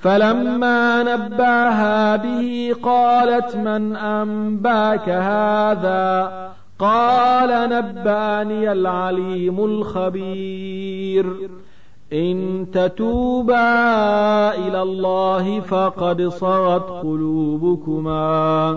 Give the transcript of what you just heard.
فلما نبأها به قالت من أنباك هذا؟ قال نبأني العليم الخبير. إن تتوبا إلى الله فقد صغت قلوبكما.